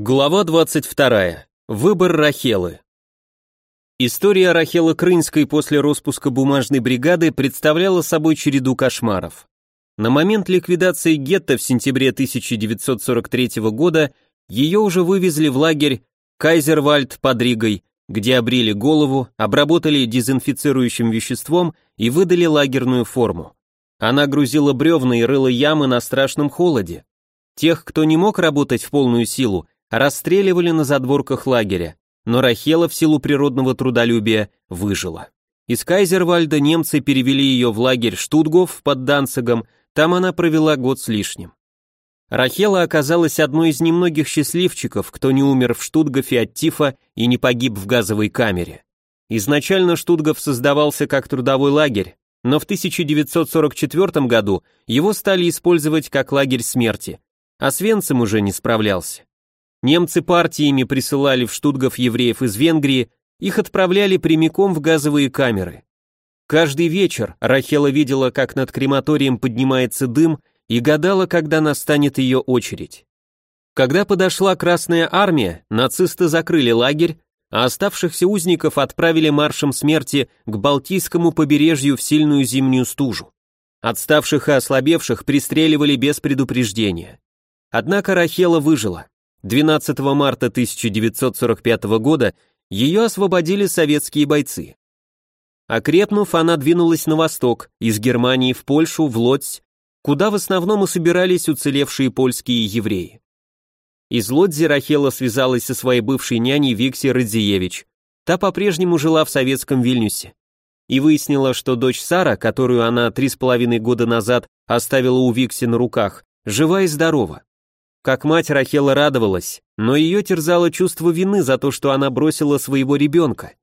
Глава 22. Выбор Рахелы. История Рахелы Крынской после распуска бумажной бригады представляла собой череду кошмаров. На момент ликвидации гетто в сентябре 1943 года ее уже вывезли в лагерь Кайзервальд под Ригой, где обрили голову, обработали дезинфицирующим веществом и выдали лагерную форму. Она грузила бревна и рыла ямы на страшном холоде. Тех, кто не мог работать в полную силу, расстреливали на задворках лагеря, но Рахела в силу природного трудолюбия выжила. Из Кайзервальда немцы перевели ее в лагерь Штутгоф под Данцигом, там она провела год с лишним. Рахела оказалась одной из немногих счастливчиков, кто не умер в Штутгофе от тифа и не погиб в газовой камере. Изначально Штутгоф создавался как трудовой лагерь, но в 1944 году его стали использовать как лагерь смерти, а Свенцем уже не справлялся. Немцы партиями присылали в Штутгов евреев из Венгрии, их отправляли прямиком в газовые камеры. Каждый вечер Рахела видела, как над крематорием поднимается дым, и гадала, когда настанет ее очередь. Когда подошла Красная Армия, нацисты закрыли лагерь, а оставшихся узников отправили маршем смерти к Балтийскому побережью в сильную зимнюю стужу. Отставших и ослабевших пристреливали без предупреждения. Однако Рахела выжила. 12 марта 1945 года ее освободили советские бойцы. Окрепнув, она двинулась на восток, из Германии в Польшу, в Лодзь, куда в основном и собирались уцелевшие польские евреи. Из Лодзи Рахела связалась со своей бывшей няней Викси Радзиевич. Та по-прежнему жила в советском Вильнюсе. И выяснила, что дочь Сара, которую она три с половиной года назад оставила у Викси на руках, жива и здорова. Как мать Рахела радовалась, но ее терзало чувство вины за то, что она бросила своего ребенка.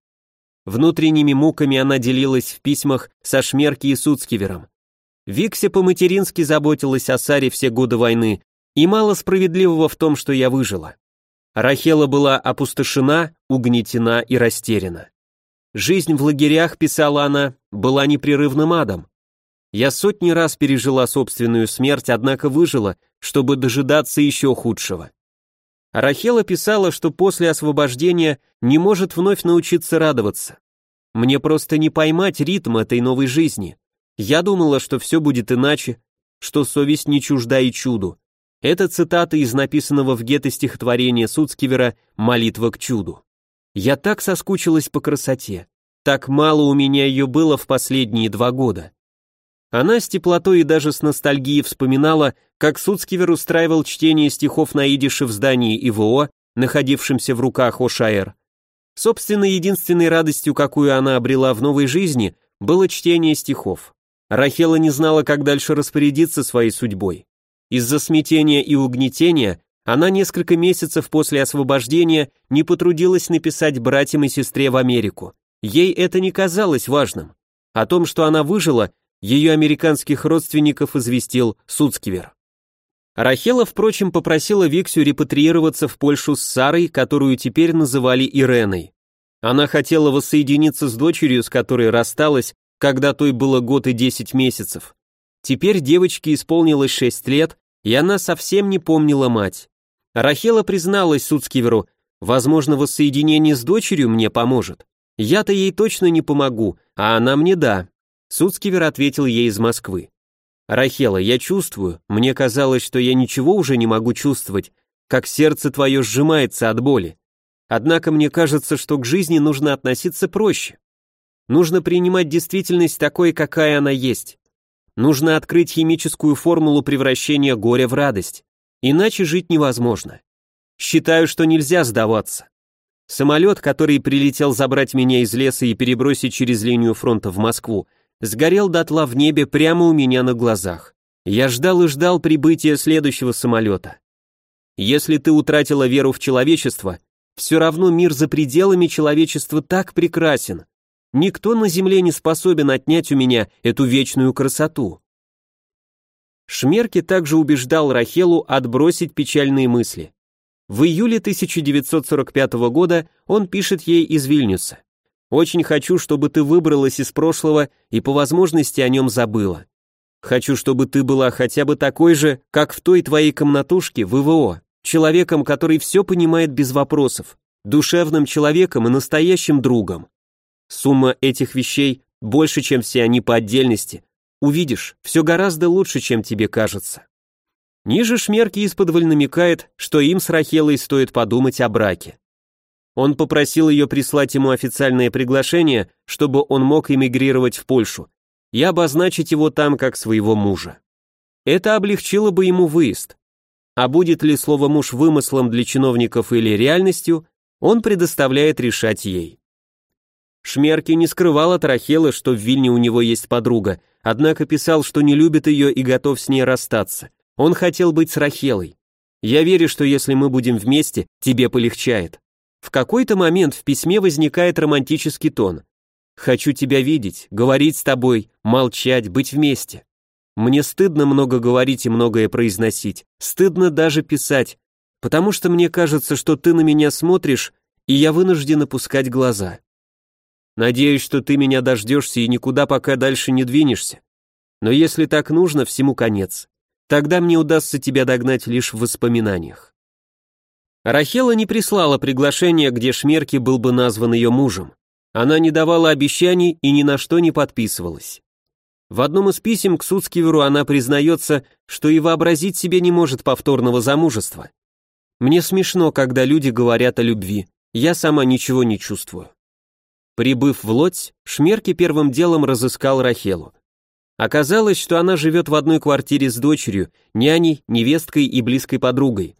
Внутренними муками она делилась в письмах со Шмерки и Суцкивером. Викся по-матерински заботилась о Саре все годы войны, и мало справедливого в том, что я выжила. Рахела была опустошена, угнетена и растеряна. Жизнь в лагерях, писала она, была непрерывным адом. Я сотни раз пережила собственную смерть, однако выжила, чтобы дожидаться еще худшего. Рахела писала, что после освобождения не может вновь научиться радоваться. Мне просто не поймать ритм этой новой жизни. Я думала, что все будет иначе, что совесть не чужда и чуду. Это цитата из написанного в гетто стихотворения Суцкивера «Молитва к чуду». Я так соскучилась по красоте. Так мало у меня ее было в последние два года. Она с теплотой и даже с ностальгией вспоминала, как Суцкивер устраивал чтение стихов на идише в здании ИВО, находившемся в руках Ошаэр. Собственно, единственной радостью, какую она обрела в новой жизни, было чтение стихов. Рахела не знала, как дальше распорядиться своей судьбой. Из-за смятения и угнетения она несколько месяцев после освобождения не потрудилась написать братьям и сестре в Америку. Ей это не казалось важным. О том, что она выжила, ее американских родственников известил Суцкивер. Рахела, впрочем, попросила Виксю репатриироваться в Польшу с Сарой, которую теперь называли Иреной. Она хотела воссоединиться с дочерью, с которой рассталась, когда той было год и десять месяцев. Теперь девочке исполнилось шесть лет, и она совсем не помнила мать. Рахела призналась Суцкиверу, возможно, воссоединение с дочерью мне поможет. Я-то ей точно не помогу, а она мне да. Суцкивер ответил ей из Москвы. «Рахела, я чувствую, мне казалось, что я ничего уже не могу чувствовать, как сердце твое сжимается от боли. Однако мне кажется, что к жизни нужно относиться проще. Нужно принимать действительность такой, какая она есть. Нужно открыть химическую формулу превращения горя в радость. Иначе жить невозможно. Считаю, что нельзя сдаваться. Самолет, который прилетел забрать меня из леса и перебросить через линию фронта в Москву, сгорел дотла в небе прямо у меня на глазах. Я ждал и ждал прибытия следующего самолета. Если ты утратила веру в человечество, все равно мир за пределами человечества так прекрасен. Никто на земле не способен отнять у меня эту вечную красоту. Шмерки также убеждал Рахелу отбросить печальные мысли. В июле 1945 года он пишет ей из Вильнюса. Очень хочу, чтобы ты выбралась из прошлого и по возможности о нем забыла. Хочу, чтобы ты была хотя бы такой же, как в той твоей комнатушке в ИВО. человеком, который все понимает без вопросов, душевным человеком и настоящим другом. Сумма этих вещей больше, чем все они по отдельности. Увидишь, все гораздо лучше, чем тебе кажется. Ниже Шмерки исподволь намекает, что им с Рахелой стоит подумать о браке. Он попросил ее прислать ему официальное приглашение, чтобы он мог эмигрировать в Польшу, и обозначить его там как своего мужа. Это облегчило бы ему выезд. А будет ли слово «муж» вымыслом для чиновников или реальностью, он предоставляет решать ей. Шмерки не скрывал от Рахелы, что в Вильне у него есть подруга, однако писал, что не любит ее и готов с ней расстаться. Он хотел быть с Рахелой. Я верю, что если мы будем вместе, тебе полегчает. В какой-то момент в письме возникает романтический тон. Хочу тебя видеть, говорить с тобой, молчать, быть вместе. Мне стыдно много говорить и многое произносить, стыдно даже писать, потому что мне кажется, что ты на меня смотришь, и я вынужден опускать глаза. Надеюсь, что ты меня дождешься и никуда пока дальше не двинешься. Но если так нужно, всему конец. Тогда мне удастся тебя догнать лишь в воспоминаниях. Рахела не прислала приглашение, где Шмерки был бы назван ее мужем. Она не давала обещаний и ни на что не подписывалась. В одном из писем к Суцкиверу она признается, что и вообразить себе не может повторного замужества. Мне смешно, когда люди говорят о любви. Я сама ничего не чувствую. Прибыв в Лодзь, Шмерки первым делом разыскал Рахелу. Оказалось, что она живет в одной квартире с дочерью, няней, невесткой и близкой подругой.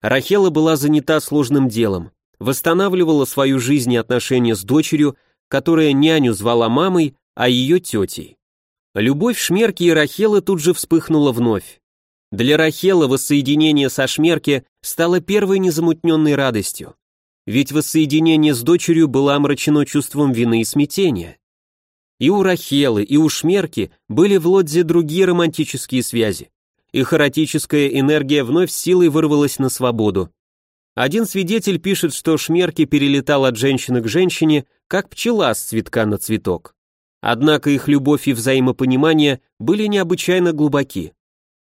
Рахела была занята сложным делом, восстанавливала свою жизнь и отношения с дочерью, которая няню звала мамой, а ее тетей. Любовь Шмерки и Рахелы тут же вспыхнула вновь. Для Рахелы воссоединение со Шмерки стало первой незамутненной радостью. Ведь воссоединение с дочерью было омрачено чувством вины и смятения. И у Рахелы, и у Шмерки были в Лодзе другие романтические связи. Их эротическая энергия вновь силой вырвалась на свободу. Один свидетель пишет, что Шмерки перелетал от женщины к женщине, как пчела с цветка на цветок. Однако их любовь и взаимопонимание были необычайно глубоки.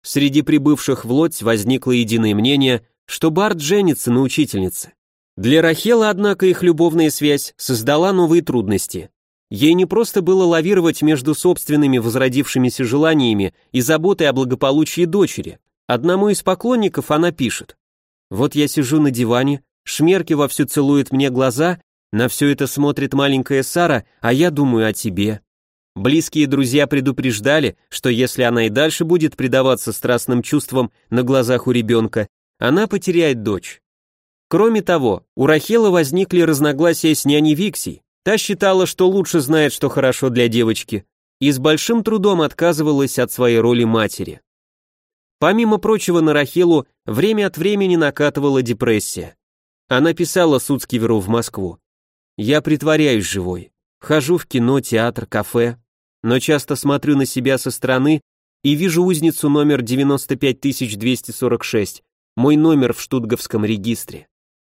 Среди прибывших в Лодзь возникло единое мнение, что Барт женится на учительнице. Для Рахела, однако, их любовная связь создала новые трудности. Ей не просто было лавировать между собственными возродившимися желаниями и заботой о благополучии дочери. Одному из поклонников она пишет. «Вот я сижу на диване, Шмерки вовсю целует мне глаза, на все это смотрит маленькая Сара, а я думаю о тебе». Близкие друзья предупреждали, что если она и дальше будет предаваться страстным чувствам на глазах у ребенка, она потеряет дочь. Кроме того, у Рахела возникли разногласия с няней Виксей, Та считала, что лучше знает, что хорошо для девочки, и с большим трудом отказывалась от своей роли матери. Помимо прочего, на Рахилу время от времени накатывала депрессия. Она писала Суцкиверу в Москву. «Я притворяюсь живой. Хожу в кино, театр, кафе, но часто смотрю на себя со стороны и вижу узницу номер 95246, мой номер в штутговском регистре.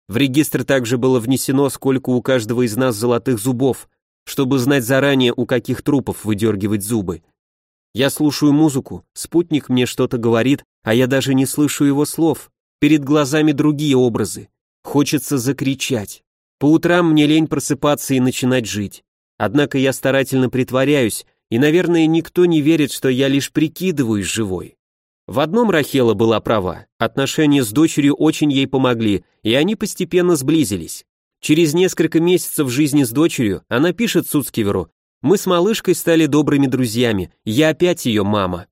В регистр также было внесено, сколько у каждого из нас золотых зубов, чтобы знать заранее, у каких трупов выдергивать зубы. Я слушаю музыку, спутник мне что-то говорит, а я даже не слышу его слов. Перед глазами другие образы. Хочется закричать. По утрам мне лень просыпаться и начинать жить. Однако я старательно притворяюсь, и, наверное, никто не верит, что я лишь прикидываюсь живой. В одном Рахела была права, отношения с дочерью очень ей помогли, и они постепенно сблизились. Через несколько месяцев жизни с дочерью она пишет Суцкиверу, «Мы с малышкой стали добрыми друзьями, я опять ее мама».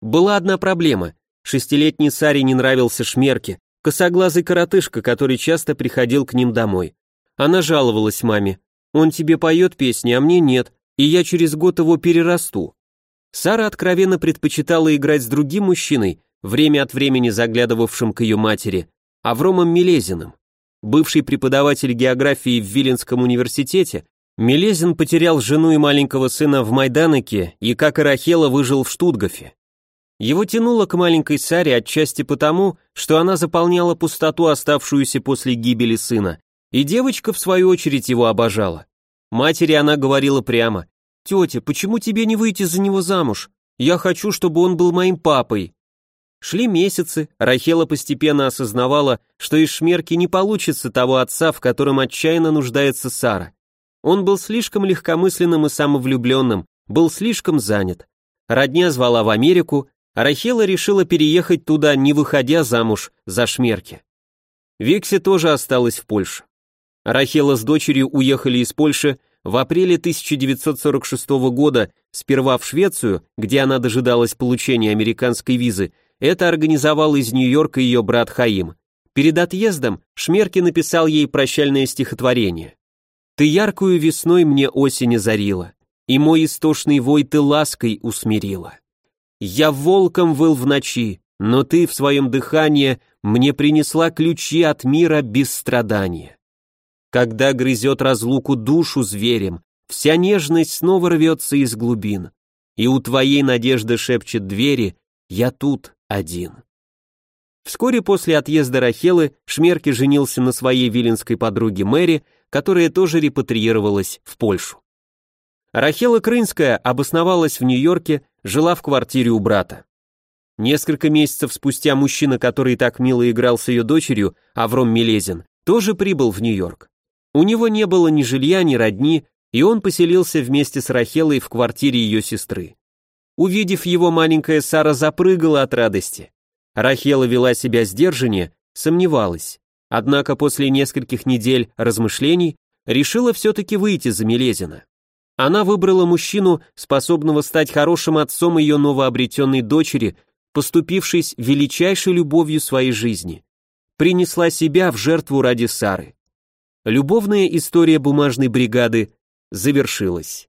Была одна проблема, шестилетней Саре не нравился Шмерке, косоглазый коротышка, который часто приходил к ним домой. Она жаловалась маме, «Он тебе поет песни, а мне нет, и я через год его перерасту». Сара откровенно предпочитала играть с другим мужчиной, время от времени заглядывавшим к ее матери, Авромом Милезиным. Бывший преподаватель географии в Виленском университете, Милезин потерял жену и маленького сына в Майданыке и, как и Рахела, выжил в Штутгофе. Его тянуло к маленькой Саре отчасти потому, что она заполняла пустоту, оставшуюся после гибели сына, и девочка, в свою очередь, его обожала. Матери она говорила прямо, «Тетя, почему тебе не выйти за него замуж? Я хочу, чтобы он был моим папой». Шли месяцы, Рахела постепенно осознавала, что из Шмерки не получится того отца, в котором отчаянно нуждается Сара. Он был слишком легкомысленным и самовлюбленным, был слишком занят. Родня звала в Америку, а Рахела решила переехать туда, не выходя замуж за Шмерки. Викси тоже осталась в Польше. Рахела с дочерью уехали из Польши в апреле 1946 года сперва в Швецию, где она дожидалась получения американской визы, это организовал из Нью-Йорка ее брат Хаим. Перед отъездом Шмерки написал ей прощальное стихотворение. «Ты яркую весной мне осень озарила, и мой истошный вой ты лаской усмирила. Я волком выл в ночи, но ты в своем дыхании мне принесла ключи от мира без страдания. Когда грызет разлуку душу зверем, вся нежность снова рвется из глубин, и у твоей надежды шепчет двери «Я тут, один. Вскоре после отъезда Рахелы Шмерки женился на своей виленской подруге Мэри, которая тоже репатриировалась в Польшу. Рахела Крынская обосновалась в Нью-Йорке, жила в квартире у брата. Несколько месяцев спустя мужчина, который так мило играл с ее дочерью, Авром Милезин, тоже прибыл в Нью-Йорк. У него не было ни жилья, ни родни, и он поселился вместе с Рахелой в квартире ее сестры. Увидев его, маленькая Сара запрыгала от радости. Рахела вела себя сдержаннее, сомневалась. Однако после нескольких недель размышлений решила все-таки выйти за Милезина. Она выбрала мужчину, способного стать хорошим отцом ее новообретенной дочери, поступившись величайшей любовью своей жизни. Принесла себя в жертву ради Сары. Любовная история бумажной бригады завершилась.